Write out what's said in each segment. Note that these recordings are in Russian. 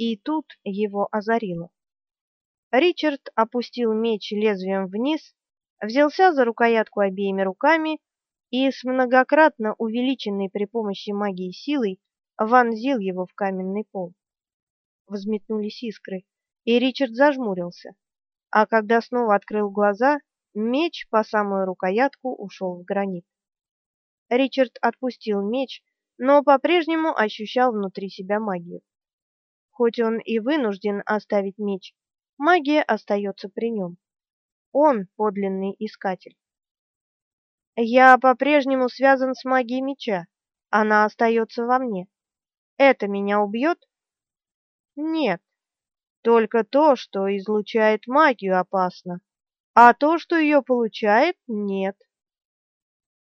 И тут его озарило. Ричард опустил меч лезвием вниз, взялся за рукоятку обеими руками и с многократно увеличенной при помощи магии силой вонзил его в каменный пол. Взметнулись искры, и Ричард зажмурился, а когда снова открыл глаза, меч по самую рукоятку ушел в гранит. Ричард отпустил меч, но по-прежнему ощущал внутри себя магию. Хоть он и вынужден оставить меч, магия остается при нем. Он подлинный искатель. Я по-прежнему связан с магией меча. Она остается во мне. Это меня убьет? Нет. Только то, что излучает магию, опасно, а то, что ее получает, нет.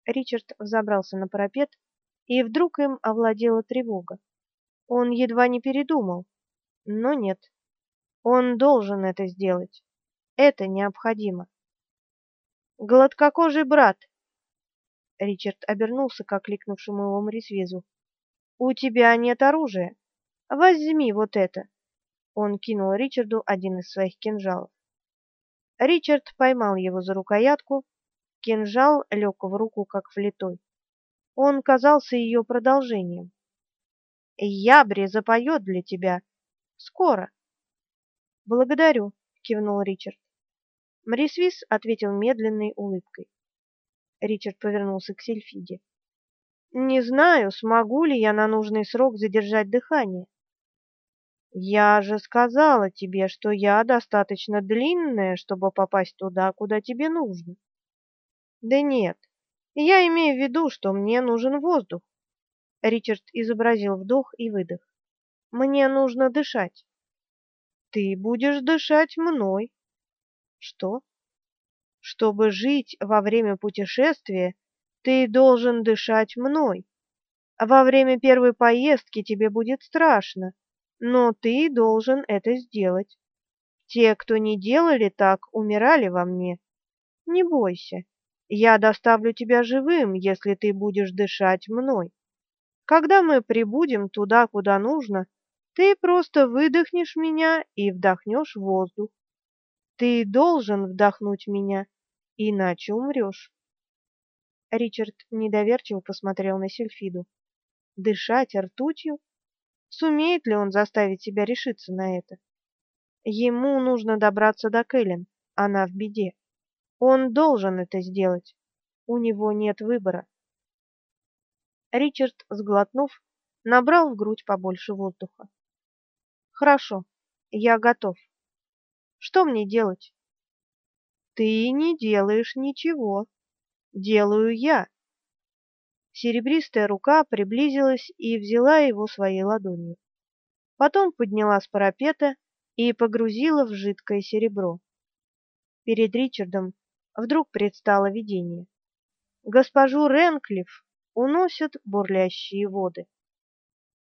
Ричард взобрался на парапет, и вдруг им овладела тревога. Он едва не передумал, но нет. Он должен это сделать. Это необходимо. Гладкокожий брат. Ричард обернулся к окликнувшему его Морисвезу. У тебя нет оружия. Возьми вот это. Он кинул Ричарду один из своих кинжалов. Ричард поймал его за рукоятку. Кинжал лег в руку как влитой. Он казался ее продолжением. Ябри запоет для тебя скоро. Благодарю, кивнул Ричард. Мрисвис ответил медленной улыбкой. Ричард повернулся к Сильфиде. Не знаю, смогу ли я на нужный срок задержать дыхание. Я же сказала тебе, что я достаточно длинная, чтобы попасть туда, куда тебе нужно. Да нет. Я имею в виду, что мне нужен воздух. Ричард изобразил вдох и выдох. Мне нужно дышать. Ты будешь дышать мной. Что? Чтобы жить во время путешествия, ты должен дышать мной. Во время первой поездки тебе будет страшно, но ты должен это сделать. Те, кто не делали так, умирали во мне. Не бойся. Я доставлю тебя живым, если ты будешь дышать мной. Когда мы прибудем туда, куда нужно, ты просто выдохнешь меня и вдохнешь воздух. Ты должен вдохнуть меня, иначе умрешь. Ричард недоверчиво посмотрел на Сильфиду. Дышать ртутью? Сумеет ли он заставить себя решиться на это? Ему нужно добраться до Кэлен, она в беде. Он должен это сделать. У него нет выбора. Ричард, сглотнув, набрал в грудь побольше воздуха. Хорошо, я готов. Что мне делать? Ты не делаешь ничего. Делаю я. Серебристая рука приблизилась и взяла его своей ладонью. Потом подняла с парапета и погрузила в жидкое серебро. Перед Ричардом вдруг предстало видение. Госпожу Ренклифф уносят бурлящие воды.